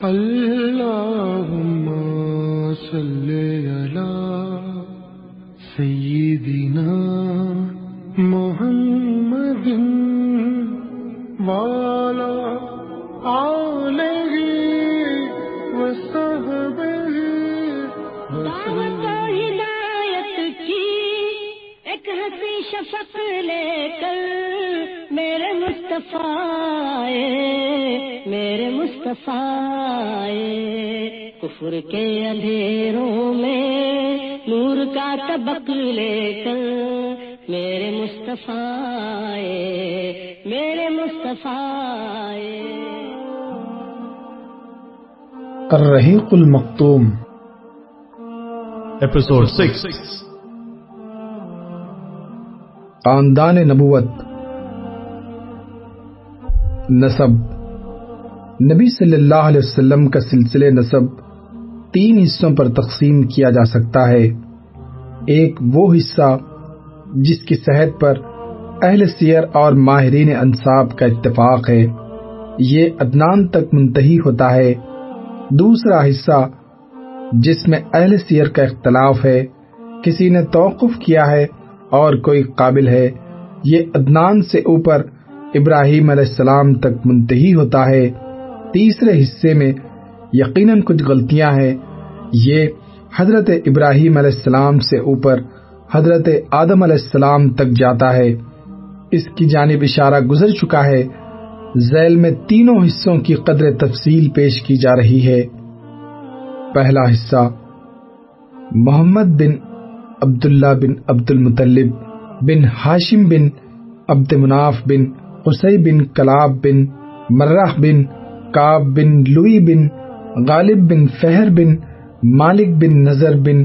اللهم صل على سيدنا محمد وعلى آله وصحبه دعوت ہدایت کی ایک ہنسی شفق لے کر میرے مصطفیٰ آئے، میرے مصطفیٰ۔ کفر کے اندھیروں میں نور کا طبق لے کر میرے مصطفیٰ میرے مصطفیٰ۔ الرحیق المختوم Episode 6 خاندان نبوت نسب نبی صلی اللہ علیہ وسلم کا سلسلے نسب تین حصوں پر تقسیم کیا جا سکتا ہے۔ ایک وہ حصہ جس کی صحت پر اہل سیر اور ماہرین انصاب کا اتفاق ہے۔ یہ ادنان تک منتحی ہوتا ہے۔ دوسرا حصہ جس میں اہل سیر کا اختلاف ہے، کسی نے توقف کیا ہے اور کوئی قابل ہے، یہ ادنان سے اوپر ابراہیم علیہ السلام تک منتحی ہوتا ہے۔ تیسرے حصے میں یقیناً کچھ غلطیاں ہیں۔ یہ حضرت ابراہیم علیہ السلام سے اوپر حضرت آدم علیہ السلام تک جاتا ہے۔ اس کی جانب اشارہ گزر چکا ہے۔ ذیل میں تینوں حصوں کی قدر تفصیل پیش کی جا رہی ہے۔ پہلا حصہ، محمد بن عبداللہ بن عبد المطلب بن ہاشم بن عبد مناف بن قسی بن کلاب بن مرہ بن کاب بن لوئی بن، غالب بن فہر بن، مالک بن نظر بن،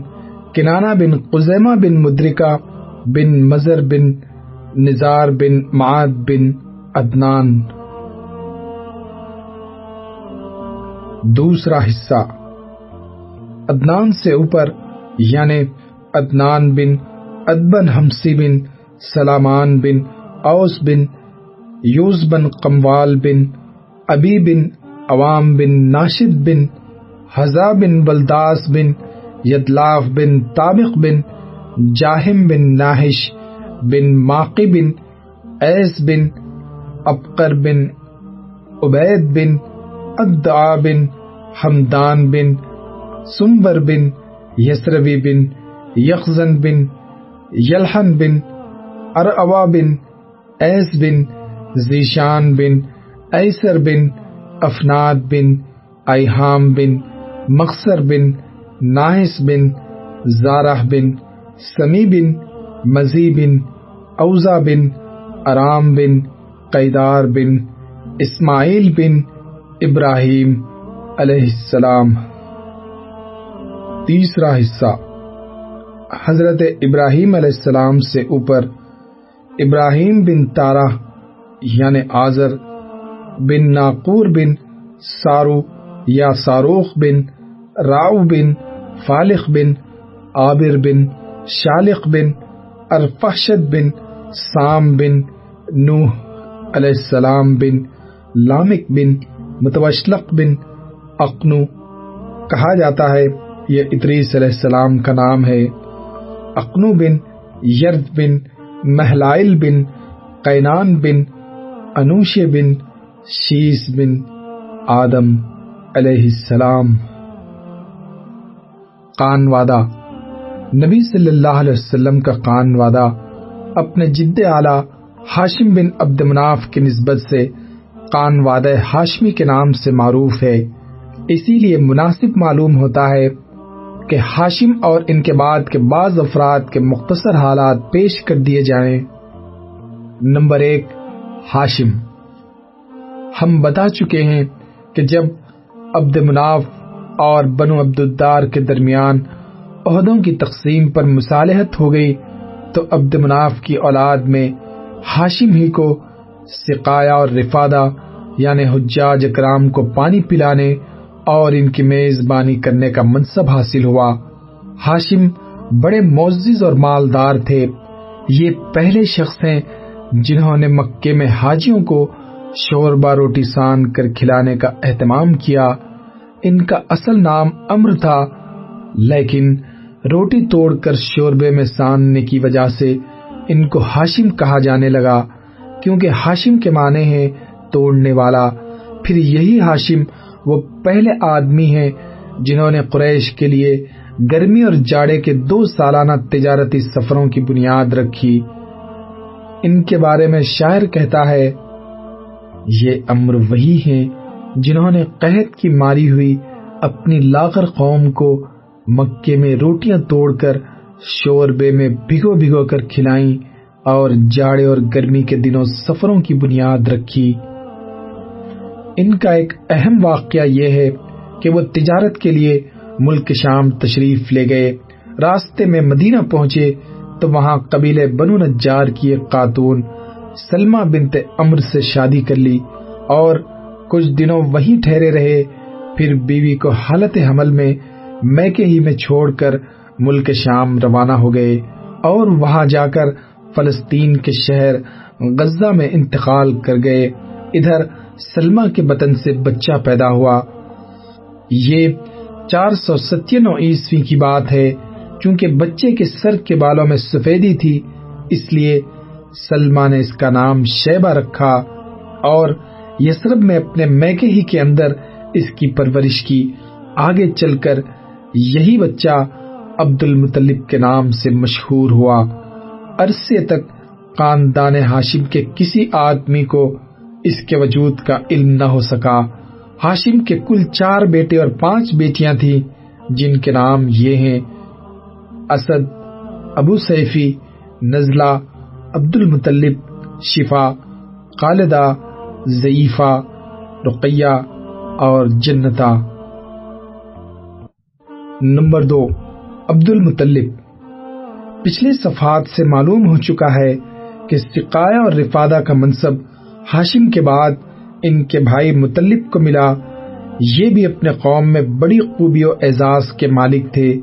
کنانہ بن قزیمہ بن مدرکہ بن مزر بن نزار بن معاد بن عدنان۔ دوسرا حصہ، عدنان سے اوپر یعنی عدنان بن ادبن ہمسی بن، سلامان بن اوس بن یوز بن قموال بن ابی بن عوام بن ناشد بن حزا بن بلداس بن یدلاف بن طابق بن جاہم بن ناہش بن ماقی بن ایس بن ابقر بن عبید بن ادعا بن حمدان بن سمبر بن یسروی بن یخزن بن یلحن بن ارعوا بن ایس بن زیشان بن ایسر بن افناد بن ایہام بن مقصر بن ناہس بن زارہ بن سمی بن مزی بن اوزا بن ارام بن قیدار بن اسماعیل بن ابراہیم علیہ السلام۔ تیسرا حصہ۔ حضرت ابراہیم علیہ السلام سے اوپر ابراہیم بن تارہ یعنی آزر بن ناقور بن سارو یا ساروخ بن راؤ بن فالق بن عابر بن شالق بن ارفحشد بن سام بن نوح علیہ السلام بن لامک بن متوشلق بن اقنو کہا جاتا ہے یہ ادریس علیہ السلام کا نام ہے۔ اقنو بن یرد بن محلائل بن قینان بن انوش بن شیس بن آدم علیہ السلام۔ قان وادہ نبی صلی اللہ علیہ وسلم کا قان وادہ اپنے جد اعلی ہاشم بن عبد مناف کی نسبت سے قان وادہ ہاشمی کے نام سے معروف ہے۔ اسی لیے مناسب معلوم ہوتا ہے کہ ہاشم اور ان کے بعد کے بعض افراد کے مختصر حالات پیش کر دیے جائیں۔ نمبر ایک، ہاشم۔ ہم بتا چکے ہیں کہ جب عبد مناف اور بنو عبد الدار کے درمیان عہدوں کی تقسیم پر مصالحت ہو گئی، تو عبد مناف کی اولاد میں ہاشم ہی کو سقایا اور رفادہ یعنی حجاج اکرام کو پانی پلانے اور ان کی میزبانی کرنے کا منصب حاصل ہوا۔ ہاشم بڑے معزز اور مالدار تھے۔ یہ پہلے شخص ہیں جنہوں نے مکے میں حاجیوں کو شوربا روٹی سان کر کھلانے کا اہتمام کیا۔ ان کا اصل نام امر تھا، لیکن روٹی توڑ کر شوربے میں ساننے کی وجہ سے ان کو ہاشم کہا جانے لگا۔ کیونکہ ہاشم کے معنی ہے توڑنے والا، پھر یہی ہاشم وہ پہلے آدمی ہیں جنہوں نے قریش کے لیے گرمی اور جاڑے کے دو سالانہ تجارتی سفروں کی بنیاد رکھی۔ ان کے بارے میں شاعر کہتا ہے یہ امر وہی ہیں جنہوں نے قحط کی ماری ہوئی اپنی لاغر قوم کو مکے میں روٹیاں توڑ کر شوربے میں بھگو بھگو کر کھلائیں اور جاڑے اور گرمی کے دنوں سفروں کی بنیاد رکھی۔ ان کا ایک اہم واقعہ یہ ہے کہ وہ تجارت کے لیے ملک شام تشریف لے گئے، راستے میں مدینہ پہنچے تو وہاں قبیلے بنو نجار کی ایک خاتون سلمہ بنت امر سے شادی کر لی اور کچھ دنوں وہیں ٹھہرے رہے۔ پھر بیوی کو حالت حمل میں میکے ہی میں چھوڑ کر ملک شام روانہ ہو گئے اور وہاں جا کر فلسطین کے شہر غزہ میں انتقال کر گئے۔ ادھر سلمہ کے بطن سے بچہ پیدا ہوا۔ یہ چار سو ستینو عیسوی کی بات ہے، چونکہ بچے کے سر کے بالوں میں سفیدی تھی، اس لیے سلمہ نے اس کا نام شیبہ رکھا اور یسرب میں اپنے میکے ہی کے اندر اس کی پرورش کی۔ آگے چل کر یہی بچہ عبد المطلب کے نام سے مشہور ہوا۔ عرصے تک خاندان ہاشم کے کسی آدمی کو اس کے وجود کا علم نہ ہو سکا۔ ہاشم کے کل چار بیٹے اور پانچ بیٹیاں تھیں، جن کے نام یہ ہیں اسد، ابو سیفی، نزلہ عبد المطلب شفا، خالدہ، ضعیفہ، رقیہ اور جنتا نمبر دو عبد المطلب پچھلے صفحات سے معلوم ہو چکا ہے کہ سقایا اور رفادہ کا منصب ہاشم کے بعد ان کے بھائی مطلب کو ملا۔ یہ بھی اپنے قوم میں بڑی خوبی و اعزاز کے مالک تھے۔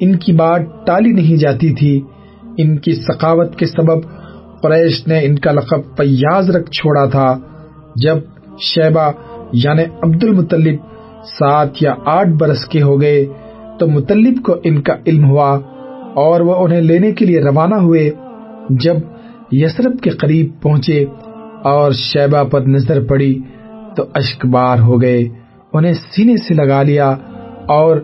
ان کی بات ٹالی نہیں جاتی تھی۔ ان کی سخاوت کے سبب قریش نے ان کا لقب فیاض رکھ چھوڑا تھا جب شیبہ یعنی عبد المطلب سات یا آٹھ برس کے ہو گئے تو مطلب کو ان کا علم ہوا اور وہ انہیں لینے کے لیے روانہ ہوئے جب یسرب کے قریب پہنچے اور شیبہ پر نظر پڑی تو اشک بار ہو گئے، انہیں سینے سے لگا لیا اور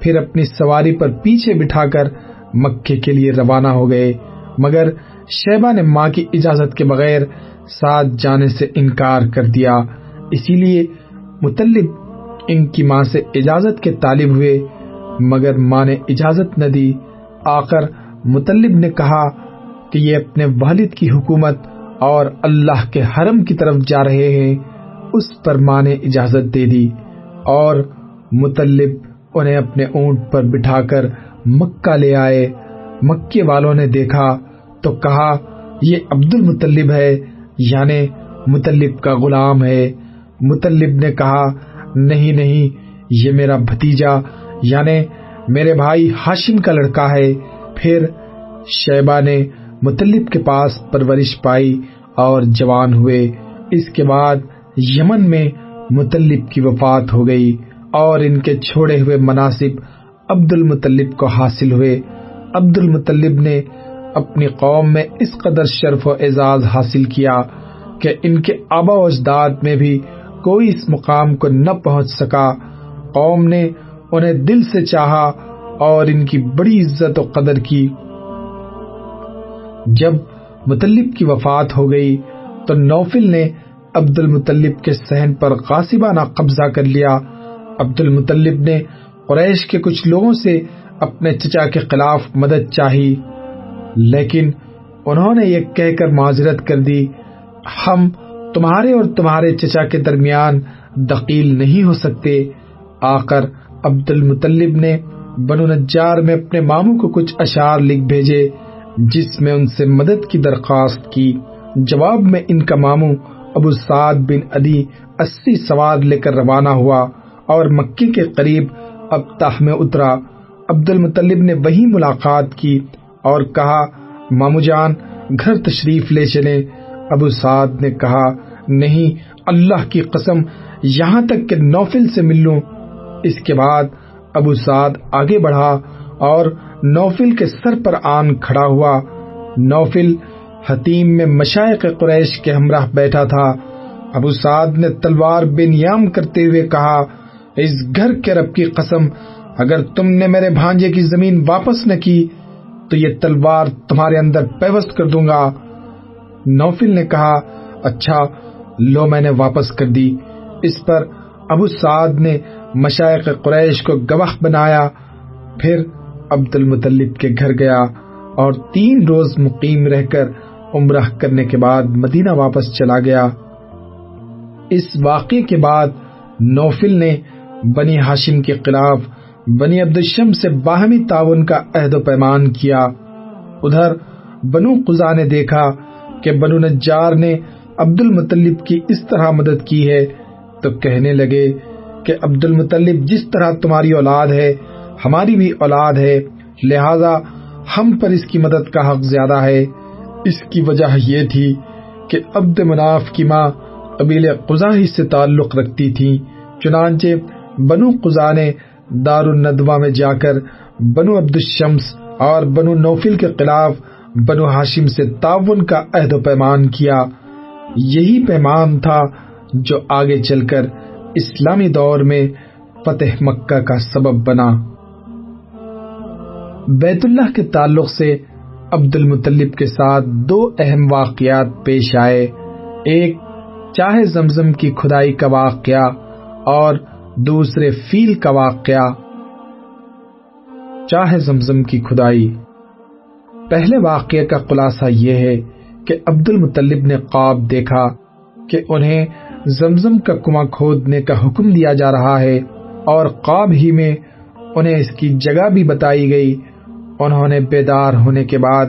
پھر اپنی سواری پر پیچھے بٹھا کر مکے کے لیے روانہ ہو گئے۔ مگر شیبہ نے ماں کی اجازت کے بغیر ساتھ جانے سے انکار کر دیا۔ اسی لیے مطلب ان کی ماں سے اجازت کے طالب ہوئے، مگر ماں نے اجازت نہ دی۔ آخر مطلب نے کہا کہ یہ اپنے والد کی حکومت اور اللہ کے حرم کی طرف جا رہے ہیں، اس پر ماں نے اجازت دے دی۔ اور مطلب انہیں اپنے اونٹ پر بٹھا کر مکہ لے آئے۔ مکے والوں نے دیکھا تو کہا، یہ عبد المطلب ہے یعنی مطلب کا غلام ہے۔ مطلب نے کہا، نہیں نہیں، یہ میرا بھتیجا یعنی میرے بھائی ہاشم کا لڑکا ہے۔ پھر شیبہ نے مطلب کے پاس پرورش پائی اور جوان ہوئے۔ اس کے بعد یمن میں مطلب کی وفات ہو گئی اور ان کے چھوڑے ہوئے مناسب عبد المطلب کو حاصل ہوئے۔ عبد المطلب نے اپنی قوم میں اس قدر شرف و اعزاز حاصل کیا کہ ان کے آبا و اجداد میں بھی کوئی اس مقام کو نہ پہنچ سکا۔ قوم نے انہیں دل سے چاہا اور ان کی بڑی عزت و قدر کی۔ جب مطلب کی وفات ہو گئی تو نوفل نے عبد المطلب کے سہن پر قاصبانہ قبضہ کر لیا۔ عبد المطلب نے قریش کے کچھ لوگوں سے اپنے چچا کے خلاف مدد چاہی۔ لیکن انہوں نے یہ کہہ کر معذرت کر دی، ہم تمہارے اور تمہارے چچا کے درمیان دقیل نہیں ہو سکتے۔ آخر عبد المطلب نے بنو نجار میں اپنے ماموں کو کچھ اشعار لکھ بھیجے، جس میں ان سے مدد کی درخواست کی۔ جواب میں ان کا ماموں ابو سعد بن ادی اسی سوار لے کر روانہ ہوا اور مکے کے قریب ابتاح میں اترا۔ عبد المطلب نے وہی ملاقات کی اور کہا مامو جان گھر تشریف لے چلے ابو سعد نے کہا، نہیں، اللہ کی قسم، یہاں تک کہ نوفل سے مل لوں. اس کے بعد ابو سعد آگے بڑھا اور نوفل کے سر پر آن کھڑا ہوا۔ نوفل حتیم میں مشائق قریش کے ہمراہ بیٹھا تھا۔ ابو سعد نے تلوار بے نیام کرتے ہوئے کہا، اس گھر کے رب کی قسم، اگر تم نے میرے بھانجے کی زمین واپس نہ کی تو یہ تلوار تمہارے اندر پیوست کر دوں گا۔ نوفل نے کہا اچھا لو میں نے واپس کر دی۔ اس پر ابو سعد نے مشائق قریش کو گواہ بنایا۔ پھر عبد المطلب کے گھر گیا اور تین روز مقیم رہ کر عمرہ کرنے کے بعد مدینہ واپس چلا گیا۔ اس واقعے کے بعد نوفل نے بنی ہاشم کے خلاف بنی عبد الشم سے باہمی تعاون کا عہد و پیمان کیا۔ ادھر بنو قزا نے دیکھا کہ بنو نجار نے عبد المطلب کی اس طرح مدد کی ہے تو کہنے لگے کہ عبد المطلب جس طرح تمہاری اولاد ہے، ہماری بھی اولاد ہے، لہذا ہم پر اس کی مدد کا حق زیادہ ہے۔ اس کی وجہ یہ تھی کہ عبد مناف کی ماں قبیل قزا ہی سے تعلق رکھتی تھی چنانچہ بنو قزا نے دار الندوہ میں جا کر بنو عبد الشمس اور بنو نوفل کے خلاف بنو ہاشم سے تعاون کا عہد و پیمان کیا۔ یہی پیمان تھا جو آگے چل کر اسلامی دور میں فتح مکہ کا سبب بنا۔ بیت اللہ کے تعلق سے عبد المطلب کے ساتھ دو اہم واقعات پیش آئے۔ ایک، چاہے زمزم کی کھدائی کا واقعہ اور دوسرے فیل کا واقعہ، چاہے زمزم کی کھدائی۔ پہلے واقعے کا خلاصہ یہ ہے کہ عبد المطلب نے خواب دیکھا کہ انہیں زمزم کا کنواں کھودنے کا حکم دیا جا رہا ہے اور خواب ہی میں انہیں اس کی جگہ بھی بتائی گئی۔ انہوں نے بیدار ہونے کے بعد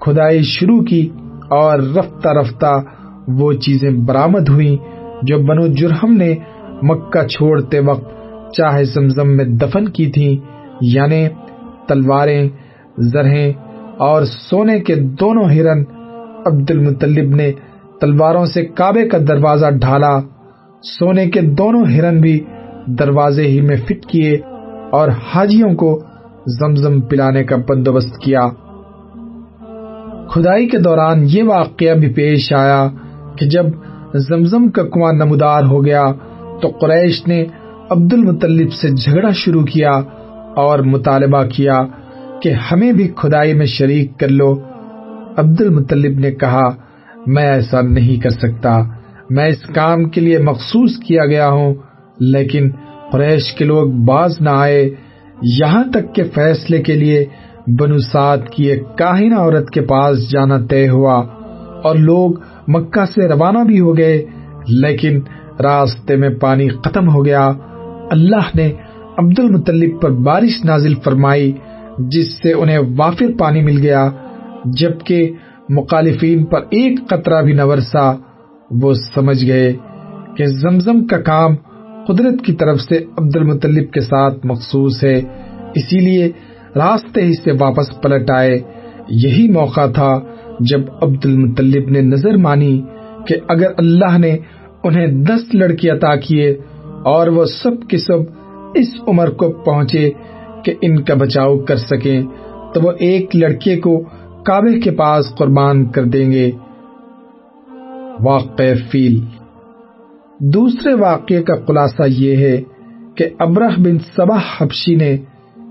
کھدائی شروع کی اور رفتہ رفتہ وہ چیزیں برآمد ہوئی جو بنو جرہم نے مکہ چھوڑتے وقت چاہے زمزم میں دفن کی تھی یعنی تلواریں، زرہیں اور سونے کے دونوں ہرن عبد المطلب نے تلواروں سے کعبے کا دروازہ ڈھالا۔ سونے کے دونوں ہرن بھی دروازے ہی میں فٹ کیے اور حاجیوں کو زمزم پلانے کا بندوبست کیا۔ کھدائی کے دوران یہ واقعہ بھی پیش آیا کہ جب زمزم کا کنواں نمودار ہو گیا تو قریش نے عبد المطلب سے جھگڑا شروع کیا اور مطالبہ کیا کہ ہمیں بھی کھدائی میں شریک کر لو۔ عبد المطلب نے کہا، میں ایسا نہیں کر سکتا۔ میں اس کام کے لیے مخصوص کیا گیا ہوں، لیکن قریش کے لوگ باز نہ آئے۔ یہاں تک کہ فیصلے کے لیے بنو کی ایک کاہنہ عورت کے پاس جانا طے ہوا اور لوگ مکہ سے روانہ بھی ہو گئے، لیکن راستے میں پانی ختم ہو گیا۔ اللہ نے عبد المطلب پر بارش نازل فرمائی، جس سے انہیں وافر پانی مل گیا، جبکہ مخالفین پر ایک قطرہ بھی نہ ورسا۔ وہ سمجھ گئے کہ زمزم کا کام قدرت کی طرف سے عبد المطلب کے ساتھ مخصوص ہے، اسی لیے راستے ہی سے واپس پلٹ آئے۔ یہی موقع تھا جب عبد المطلب نے نظر مانی کہ اگر اللہ نے انہیں دس لڑکی عطا کیے اور وہ سب کی سب اس عمر کو پہنچے کہ ان کا بچاؤ کر سکیں، تو وہ ایک لڑکے کو کعبے کے پاس قربان کر دیں گے۔ واقع فیل۔ دوسرے واقعے کا خلاصہ یہ ہے کہ ابرہ بن سبا حبشی نے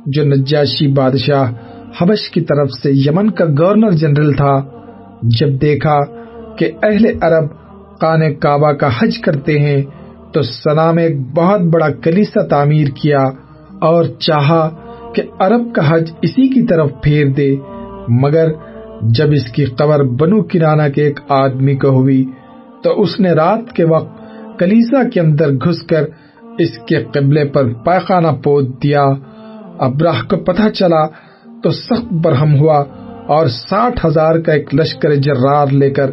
جو نجاشی بادشاہ حبش کی طرف سے یمن کا گورنر جنرل تھا، جب دیکھا کہ اہل عرب قان کعبہ کا حج کرتے ہیں، تو سنا میں ایک بہت بڑا کلیسا تعمیر کیا اور چاہا کہ عرب کا حج اسی کی طرف پھیر دے۔ مگر جب اس کی قبر بنو کنانا کے ایک آدمی کو ہوئی، تو اس نے رات کے وقت کلیسا کے اندر گھس کر اس کے قبلے پر پائخانہ پود دیا۔ ابراہ کو پتہ چلا تو سخت برہم ہوا اور ساٹھ ہزار کا ایک لشکر جرار لے کر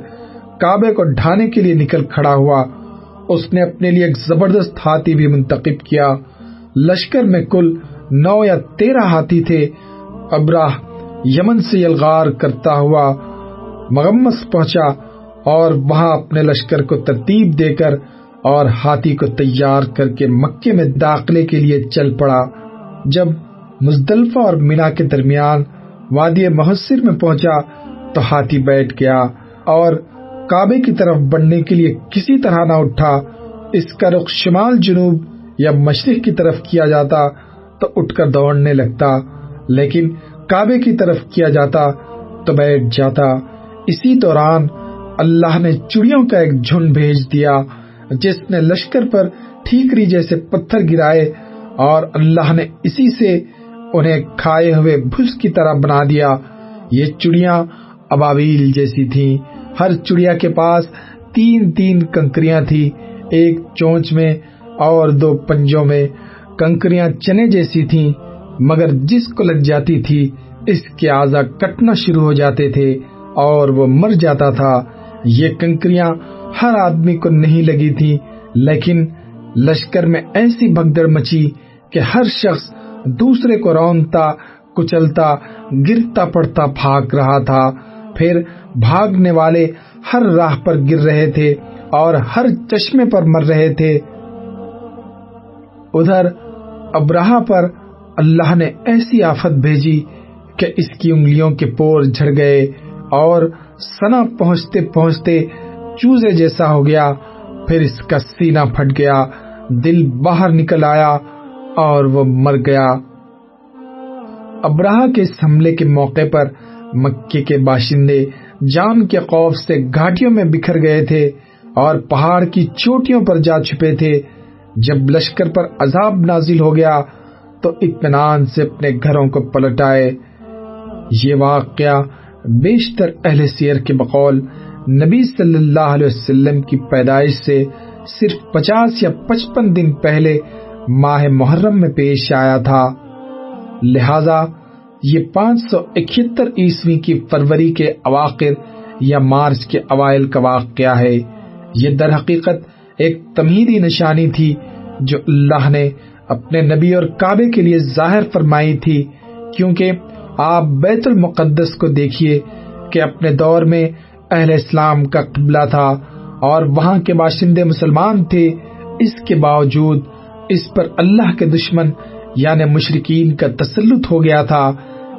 کعبے کو ڈھانے کے لیے نکل کھڑا ہوا، اس نے اپنے لیے ایک زبردست ہاتھی بھی منتخب کیا۔ لشکر میں کل نو یا تیرہ ہاتھی تھے۔ ابراہ یمن سے یلغار کرتا ہوا مغمس پہنچا اور وہاں اپنے لشکر کو ترتیب دے کر اور ہاتھی کو تیار کر کے مکے میں داخلے کے لیے چل پڑا۔ جب مزدلفہ اور مینا کے درمیان وادی محسر میں پہنچا تو ہاتھی بیٹھ گیا اور کعبے کی طرف بڑھنے کے لیے کسی طرح نہ اٹھا، اس کا رخ شمال جنوب یا مشرق کی طرف کیا جاتا تو اٹھ کر دوڑنے لگتا، لیکن کعبے کی طرف کیا جاتا تو بیٹھ جاتا۔ اسی دوران اللہ نے چڑیوں کا ایک جھنڈ بھیج دیا، جس نے لشکر پر ٹھیکری جیسے پتھر گرائے اور اللہ نے اسی سے انہیں کھائے ہوئے بھس کی طرح بنا دیا۔ یہ چڑیاں اباویل جیسی تھیں۔ ہر چڑیا کے پاس تین تین کنکریاں تھی ایک چونچ میں اور دو پنجوں میں کنکریاں چنے جیسی تھیں، مگر جس کو لگ جاتی تھی، اس کے آزا کٹنا شروع ہو جاتے تھے اور وہ مر جاتا تھا۔ یہ کنکریاں ہر آدمی کو نہیں لگی تھی لیکن لشکر میں ایسی بھگدڑ مچی کہ ہر شخص دوسرے کو رونتا، کچلتا، گرتا پڑتا بھاگ رہا تھا۔ پھر بھاگنے والے ہر راہ پر گر رہے تھے اور ہر چشمے پر مر رہے تھے۔ ادھر ابراہ پر اللہ نے ایسی آفت بھیجی کہ اس کی انگلیوں کے پور جھڑ گئے اور سنا پہنچتے پہنچتے چوزے جیسا ہو گیا۔ پھر اس کا سینہ پھٹ گیا، دل باہر نکل آیا اور وہ مر گیا۔ ابراہ کے اس حملے کے موقع پر مکے کے باشندے جان کے خوف سے گھاٹیوں میں بکھر گئے تھے اور پہاڑ کی چوٹیوں پر جا چھپے تھے۔ جب لشکر پر عذاب نازل ہو گیا تو اطمینان سے اپنے گھروں کو پلٹ آئے۔ یہ واقعہ بیشتر اہل سیر کے بقول نبی صلی اللہ علیہ وسلم کی پیدائش سے صرف پچاس یا پچپن دن پہلے ماہ محرم میں پیش آیا تھا۔ لہذا یہ پانچ سو اکہتر عیسوی کی فروری کے اواخر یا مارچ کے اوائل کا واقعہ ہے؟ یہ در حقیقت ایک تمہیدی نشانی تھی جو اللہ نے اپنے نبی اور کعبے کے لیے ظاہر فرمائی تھی، کیونکہ آپ بیت المقدس کو دیکھیے کہ اپنے دور میں اہل اسلام کا قبلہ تھا اور وہاں کے باشندے مسلمان تھے۔ اس کے باوجود اس پر اللہ کے دشمن یعنی مشرقین کا تسلط ہو گیا تھا۔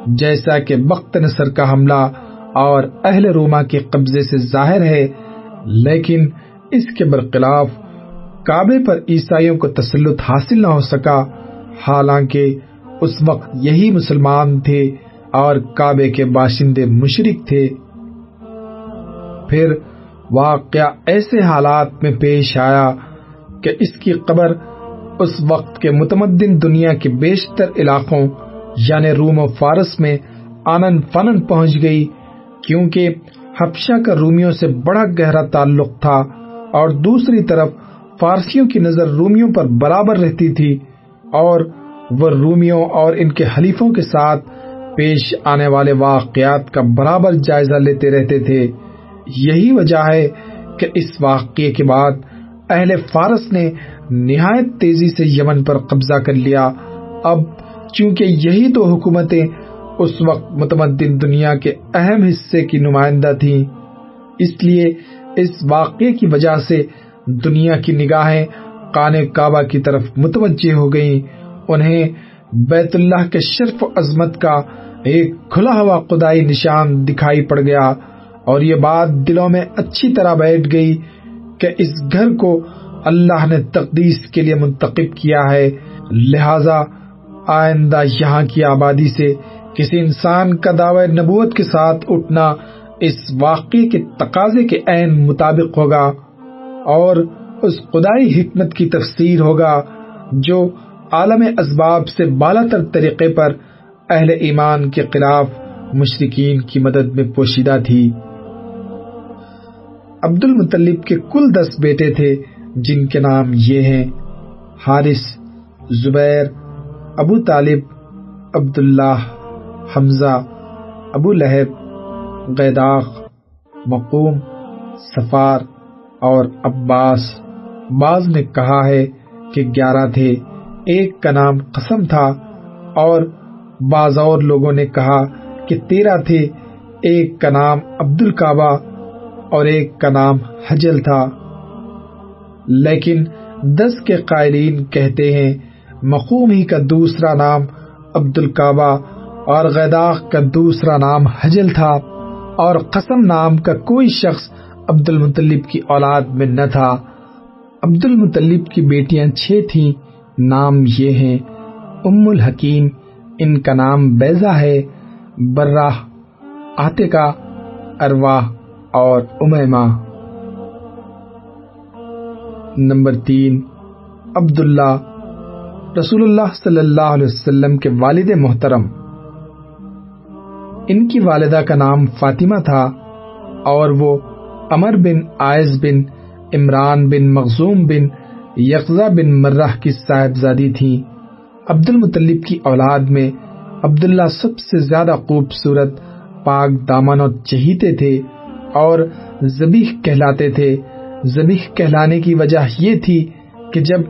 جیسا کہ بخت نصر کا حملہ اور اہل روما کے قبضے سے ظاہر ہے، لیکن اس کے برخلاف کعبے پر عیسائیوں کو تسلط حاصل نہ ہو سکا۔ حالانکہ اس وقت یہی مسلمان تھے اور کعبے کے باشندے مشرق تھے۔ پھر واقعہ ایسے حالات میں پیش آیا کہ اس کی قبر اس وقت کے متمدن دنیا کے بیشتر علاقوں یعنی روم و فارس میں آنن فنن پہنچ گئی، کیونکہ حبشہ کا رومیوں سے بڑا گہرا تعلق تھا اور دوسری طرف فارسیوں کی نظر رومیوں پر برابر رہتی تھی اور وہ رومیوں اور ان کے حلیفوں کے ساتھ پیش آنے والے واقعات کا برابر جائزہ لیتے رہتے تھے۔ یہی وجہ ہے کہ اس واقعے کے بعد اہل فارس نے نہایت تیزی سے یمن پر قبضہ کر لیا۔ اب چونکہ یہی تو حکومتیں اس وقت متمدن دنیا کے اہم حصے کی نمائندہ تھیں، اس لیے اس واقعے کی وجہ سے دنیا کی نگاہیں کان کعبہ کی طرف متوجہ ہو گئیں۔ انہیں بیت اللہ کے شرف و عظمت کا ایک کھلا ہوا خدائی نشان دکھائی پڑ گیا اور یہ بات دلوں میں اچھی طرح بیٹھ گئی کہ اس گھر کو اللہ نے تقدیس کے لیے منتخب کیا ہے۔ لہذا آئندہ یہاں کی آبادی سے کسی انسان کا دعوی نبوت کے ساتھ اٹھنا اس واقعے کے تقاضے کے عین مطابق ہوگا اور اس خدائی حکمت کی تفسیر ہوگا جو عالم اسباب سے بالا تر طریقے پر اہل ایمان کے خلاف مشرقین کی مدد میں پوشیدہ تھی۔ عبد المطلب کے کل دس بیٹے تھے جن کے نام یہ ہیں، حارث، زبیر ابو طالب، عبداللہ، حمزہ، ابو لہب، غیداخ، مقوم سفار اور عباس۔ بعض نے کہا ہے کہ گیارہ تھے، ایک کا نام قسم تھا اور بعض اور لوگوں نے کہا کہ تیرہ تھے، ایک کا نام عبد القعبہ اور ایک کا نام حجل تھا۔ لیکن دس کے قائلین کہتے ہیں مقوم ہی کا دوسرا نام عبد القعبہ اور غیداق کا دوسرا نام حجل تھا اور قسم نام کا کوئی شخص عبد المطلب کی اولاد میں نہ تھا۔ عبد المطلب کی بیٹیاں چھ تھیں، نام یہ ہیں ام الحکیم ان کا نام بیزا ہے، براہ آتکا ارواح اور امیمہ۔ نمبر تین، عبداللہ رسول اللہ صلی اللہ علیہ وسلم کے والد محترم، ان کی والدہ کا نام فاطمہ تھا اور وہ امر بن آئز بن عمران بن مخزوم بن یقزا بن مرہ کی صاحبزادی تھی عبد المطلب کی اولاد میں عبداللہ سب سے زیادہ خوبصورت، پاک دامن اور چہیتے تھے اور زبیح کہلاتے تھے۔ زبیح کہلانے کی وجہ یہ تھی کہ جب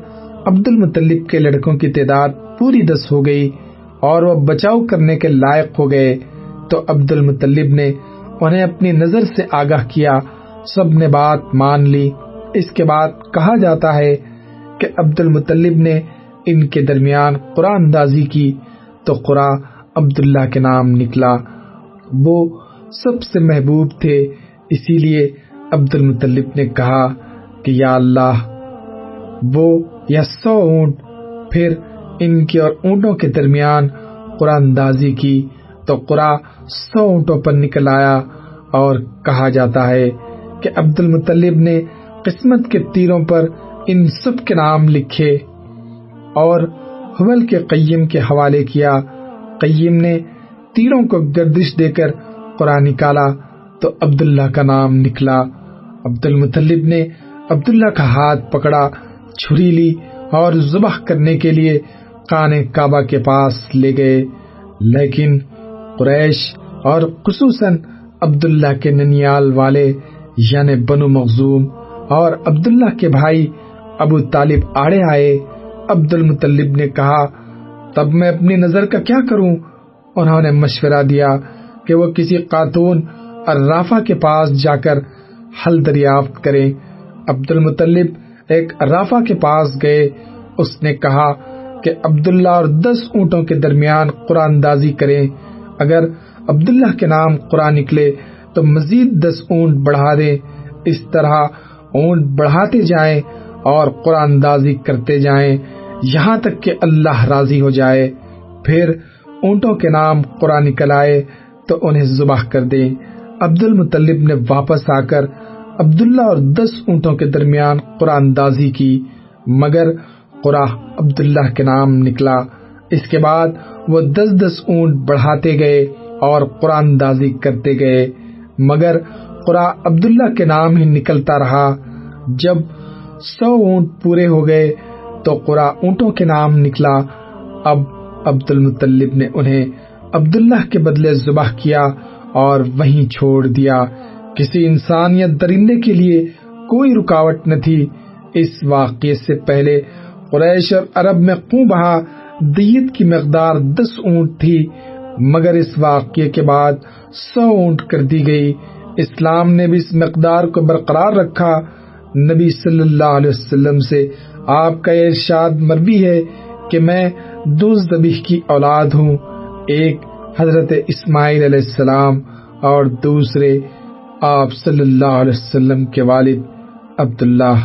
عبد المطلب کے لڑکوں کی تعداد پوری دس ہو گئی اور وہ بچاؤ کرنے کے لائق ہو گئے تو عبد المطلب نے انہیں اپنی نظر سے آگاہ کیا۔ سب نے بات مان لی۔ اس کے بعد کہا جاتا ہے کہ عبد المطلب نے ان کے درمیان قرآن اندازی کی تو قرآن عبداللہ کے نام نکلا۔ وہ سب سے محبوب تھے۔ اسی لیے عبد المطلب نے کہا کہ یا اللہ، وہ یا سو اونٹ۔ پھر ان کے اور اونٹوں کے درمیان قرآن اندازی کی تو قرآن سو اونٹوں پر نکل آیا اور کہا جاتا ہے کہ عبد المطلب نے قسمت کے تیروں پر ان سب کے نام لکھے اور حول کے قیم کے حوالے کیا۔ قیم نے تیروں کو گردش دے کر قرآن نکالا تو عبداللہ کا نام نکلا۔ عبد المطلب نے عبداللہ کا ہاتھ پکڑا چھری لی اور ذبح کرنے کے لیے کان کعبہ کے پاس لے گئے۔ لیکن قریش اور خصوصاً عبداللہ کے ننیال والے یعنی بنو مخزوم اور عبداللہ کے بھائی ابو طالب آڑے آئے۔ عبد المطلب نے کہا، تب میں اپنی نظر کا کیا کروں؟ انہوں نے مشورہ دیا کہ وہ کسی خاتون الرافا کے پاس جا کر حل دریافت کرے عبد المطلب ایک رافا کے پاس گئے۔ اس نے کہا کہ عبداللہ اور دس اونٹوں کے درمیان قرآن دازی کریں۔ اگر عبداللہ کے نام قرآن نکلے تو مزید دس اونٹ بڑھا دیں۔ اس طرح اونٹ بڑھاتے جائیں اور قرآن دازی کرتے جائیں۔ یہاں تک کہ اللہ راضی ہو جائے۔ پھر اونٹوں کے نام قرآن نکل آئے تو انہیں ذبح کر دیں۔ عبد المطلب نے واپس آ کر عبداللہ اور دس اونٹوں کے درمیان قرآن دازی کی، مگر قرآن عبداللہ کے نام نکلا۔ اس کے بعد وہ دس دس اونٹ بڑھاتے گئے اور قرآن دازی کرتے گئے، مگر قرآن عبداللہ کے نام ہی نکلتا رہا۔ جب سو اونٹ پورے ہو گئے تو قرآن اونٹوں کے نام نکلا۔ اب عبد المطلب نے انہیں عبداللہ کے بدلے ذبح کیا اور وہیں چھوڑ دیا۔ کسی انسان یا درندے کے لیے کوئی رکاوٹ نہ تھی۔ اس واقعے سے پہلے قریش اور عرب میں خوں بہا دیت کی مقدار دس اونٹ تھی، مگر اس واقعے کے بعد سو اونٹ کر دی گئی۔ اسلام نے بھی اس مقدار کو برقرار رکھا۔ نبی صلی اللہ علیہ وسلم سے آپ کا یہ ارشاد مروی ہے کہ میں دو زبیح کی اولاد ہوں، ایک حضرت اسماعیل علیہ السلام اور دوسرے آپ صلی اللہ علیہ وسلم کے والد عبداللہ۔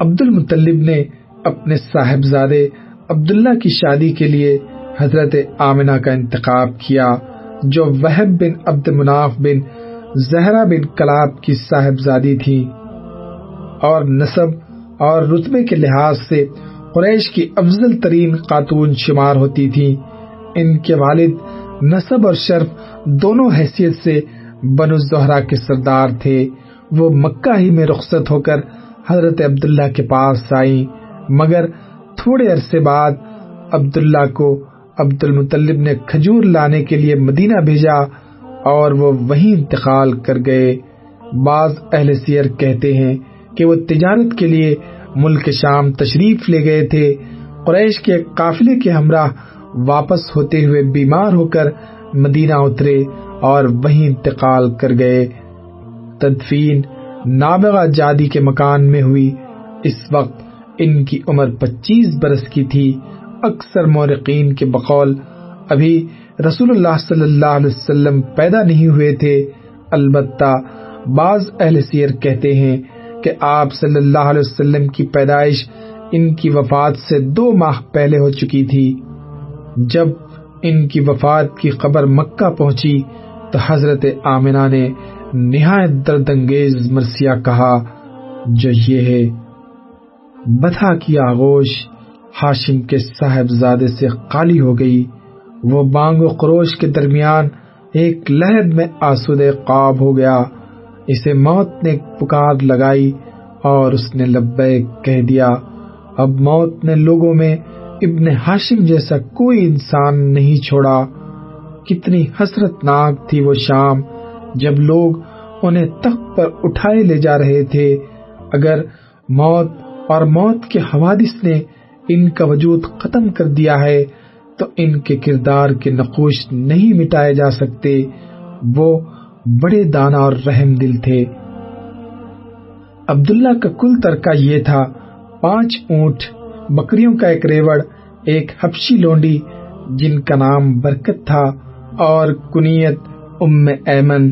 عبد المطلب نے اپنے صاحبزادے عبداللہ کی شادی کے لیے حضرت آمنہ کا انتخاب کیا، جو وحب بن عبد مناف بن زہرا بن کلاب کی صاحبزادی تھی۔ اور نصب اور رتبے کے لحاظ سے قریش کی افضل ترین خاتون شمار ہوتی تھی ان کے والد نصب اور شرف دونوں حیثیت سے بن الزہرا کے سردار تھے۔ وہ مکہ ہی میں رخصت ہو کر حضرت عبداللہ کے پاس آئی مگر تھوڑے عرصے بعد عبداللہ کو عبد المطلب نے کھجور لانے کے لیے مدینہ بھیجا اور وہ وہیں انتقال کر گئے۔ بعض اہل سیر کہتے ہیں کہ وہ تجارت کے لیے ملک شام تشریف لے گئے تھے۔ قریش کے قافلے کے ہمراہ واپس ہوتے ہوئے بیمار ہو کر مدینہ اترے اور وہیں انتقال کر گئے۔ تدفین نابغہ جادی کے مکان میں ہوئی۔ اس وقت ان کی عمر پچیس برس کی تھی۔ اکثر مورقین کے بقول ابھی رسول اللہ صلی اللہ علیہ وسلم پیدا نہیں ہوئے تھے۔ البتہ بعض اہل سیر کہتے ہیں کہ آپ صلی اللہ علیہ وسلم کی پیدائش ان کی وفات سے دو ماہ پہلے ہو چکی تھی۔ جب ان کی وفات کی خبر مکہ پہنچی تو حضرت آمنہ نے نہایت درد انگیز مرثیہ کہا، جو یہ ہے بدھا کی آغوش ہاشم کے صاحبزادے سے خالی ہو گئی۔ وہ بانگ و خروش کے درمیان ایک لہر میں آسود قاب ہو گیا۔ اسے موت نے پکار لگائی اور اس نے لبیک کہہ دیا، اب موت نے لوگوں میں ابن ہاشم جیسا کوئی انسان نہیں چھوڑا۔ کتنی حسرت ناک تھی وہ شام جب لوگ انہیں تخت پر اٹھائے لے جا رہے تھے۔ اگر موت اور موت کے حوادث نے ان کا وجود ختم کر دیا ہے، تو ان کے کردار کے نقوش نہیں مٹائے جا سکتے۔ وہ بڑے دانا اور رحم دل تھے۔ عبداللہ کا کل ترکہ یہ تھا، پانچ اونٹ بکریوں کا ایک ریوڑ، ایک حبشی لونڈی جن کا نام برکت تھا اور کنیت ام ایمن۔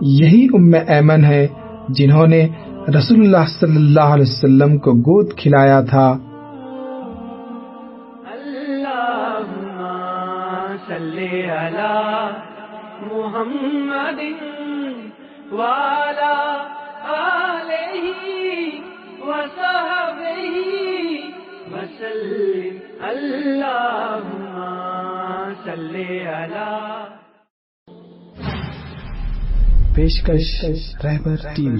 یہی ام ایمن ہے جنہوں نے رسول اللہ صلی اللہ علیہ وسلم کو گود کھلایا تھا۔ محمد والا آلہ وصحبہ وسلم اللہم صلی پیشکش رہبر ٹیم